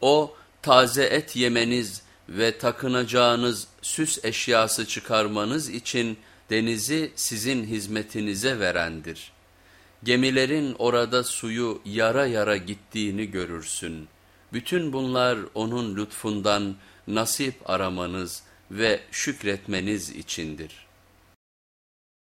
O taze et yemeniz ve takınacağınız süs eşyası çıkarmanız için denizi sizin hizmetinize verendir. Gemilerin orada suyu yara yara gittiğini görürsün. Bütün bunlar onun lütfundan nasip aramanız ve şükretmeniz içindir.''